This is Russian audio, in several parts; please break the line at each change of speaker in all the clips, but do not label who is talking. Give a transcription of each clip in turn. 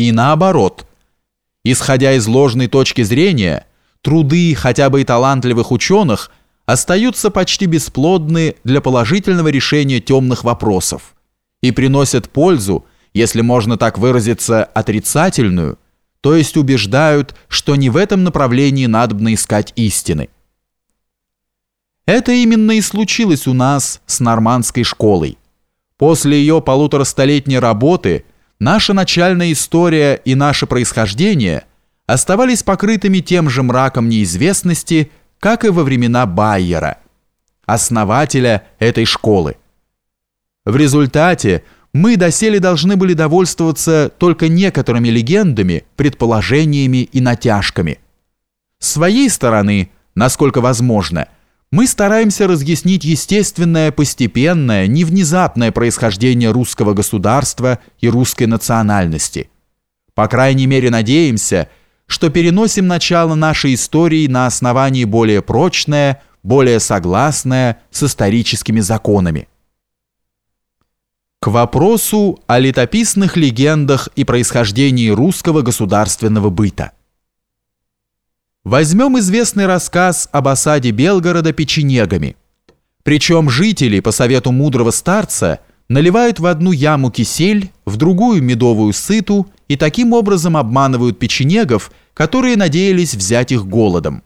и наоборот. Исходя из ложной точки зрения, труды хотя бы и талантливых ученых остаются почти бесплодны для положительного решения темных вопросов и приносят пользу, если можно так выразиться, отрицательную, то есть убеждают, что не в этом направлении надобно искать истины. Это именно и случилось у нас с нормандской школой. После ее полуторастолетней работы наша начальная история и наше происхождение оставались покрытыми тем же мраком неизвестности, как и во времена Байера, основателя этой школы. В результате мы доселе должны были довольствоваться только некоторыми легендами, предположениями и натяжками. С своей стороны, насколько возможно, мы стараемся разъяснить естественное, постепенное, невнезапное происхождение русского государства и русской национальности. По крайней мере, надеемся, что переносим начало нашей истории на основании более прочное, более согласное с историческими законами. К вопросу о летописных легендах и происхождении русского государственного быта. Возьмем известный рассказ об осаде Белгорода печенегами. Причем жители, по совету мудрого старца, наливают в одну яму кисель, в другую медовую сыту и таким образом обманывают печенегов, которые надеялись взять их голодом.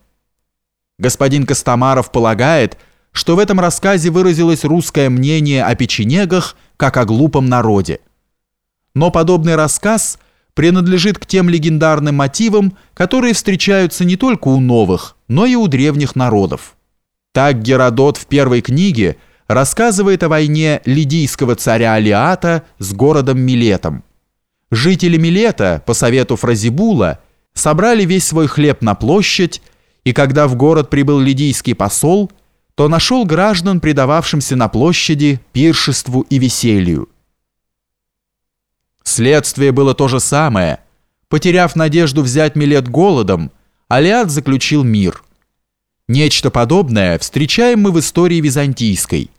Господин Костомаров полагает, что в этом рассказе выразилось русское мнение о печенегах как о глупом народе. Но подобный рассказ принадлежит к тем легендарным мотивам, которые встречаются не только у новых, но и у древних народов. Так Геродот в первой книге рассказывает о войне лидийского царя Алиата с городом Милетом. Жители Милета, по совету Фразибула, собрали весь свой хлеб на площадь, и когда в город прибыл лидийский посол – то нашел граждан, предававшимся на площади пиршеству и веселью. Следствие было то же самое. Потеряв надежду взять Милет голодом, Алиат заключил мир. Нечто подобное встречаем мы в истории византийской.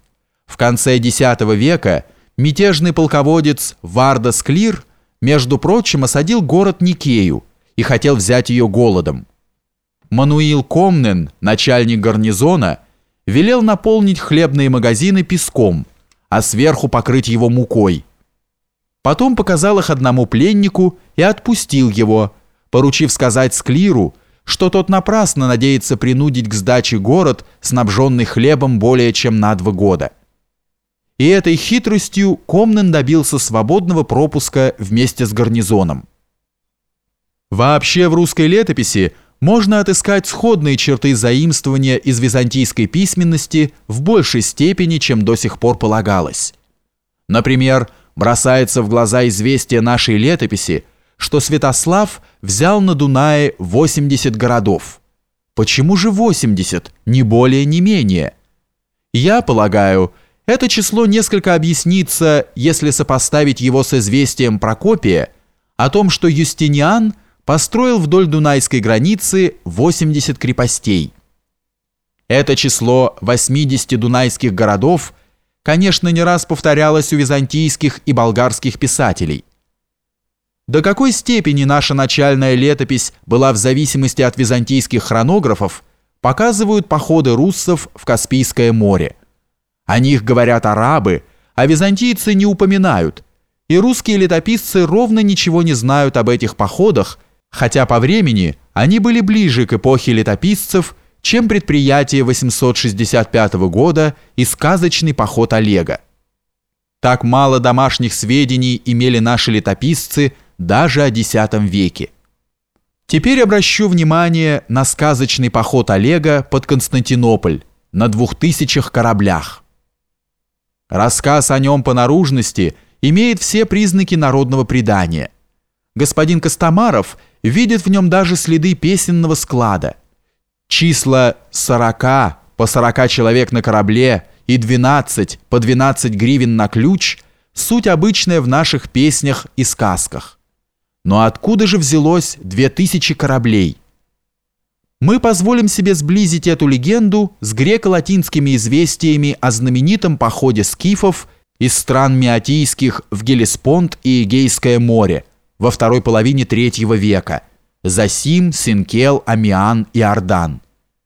В конце X века мятежный полководец Варда Склир, между прочим, осадил город Никею и хотел взять ее голодом. Мануил Комнен, начальник гарнизона, велел наполнить хлебные магазины песком, а сверху покрыть его мукой. Потом показал их одному пленнику и отпустил его, поручив сказать Склиру, что тот напрасно надеется принудить к сдаче город, снабженный хлебом более чем на два года. И этой хитростью Комнен добился свободного пропуска вместе с гарнизоном. Вообще в русской летописи – можно отыскать сходные черты заимствования из византийской письменности в большей степени, чем до сих пор полагалось. Например, бросается в глаза известие нашей летописи, что Святослав взял на Дунае 80 городов. Почему же 80, не более, не менее? Я полагаю, это число несколько объяснится, если сопоставить его с известием Прокопия о том, что Юстиниан – построил вдоль Дунайской границы 80 крепостей. Это число 80 дунайских городов, конечно, не раз повторялось у византийских и болгарских писателей. До какой степени наша начальная летопись была в зависимости от византийских хронографов, показывают походы руссов в Каспийское море. О них говорят арабы, а византийцы не упоминают, и русские летописцы ровно ничего не знают об этих походах, хотя по времени они были ближе к эпохе летописцев, чем предприятие 865 года и сказочный поход Олега. Так мало домашних сведений имели наши летописцы даже о X веке. Теперь обращу внимание на сказочный поход Олега под Константинополь на двух тысячах кораблях. Рассказ о нем по наружности имеет все признаки народного предания. Господин Костомаров видит в нем даже следы песенного склада. Числа 40 по 40 человек на корабле и 12 по 12 гривен на ключ – суть обычная в наших песнях и сказках. Но откуда же взялось 2000 кораблей? Мы позволим себе сблизить эту легенду с греко-латинскими известиями о знаменитом походе скифов из стран Миотийских в Гелеспонд и Эгейское море – во второй половине третьего века, Засим, Синкел, Амиан и Ардан.